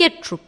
get troop.